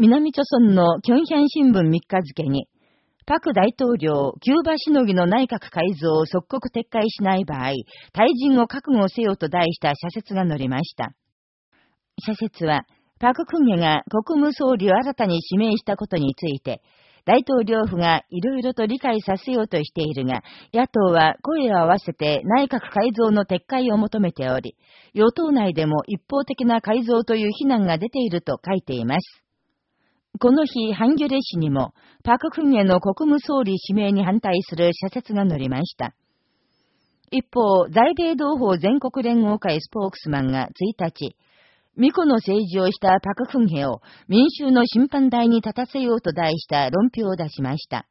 南朝村のキョンヒャン新聞3日付に、パク大統領、キューバしのぎの内閣改造を即刻撤回しない場合、退陣を覚悟せよと題した社説が載りました。社説は、パククンゲが国務総理を新たに指名したことについて、大統領府がいろいろと理解させようとしているが、野党は声を合わせて内閣改造の撤回を求めており、与党内でも一方的な改造という非難が出ていると書いています。この日、ハンギョレ氏にも、パククンへの国務総理指名に反対する社説が載りました。一方、在米同胞全国連合会スポークスマンが1日、巫女の政治をしたパククンヘを民衆の審判台に立たせようと題した論評を出しました。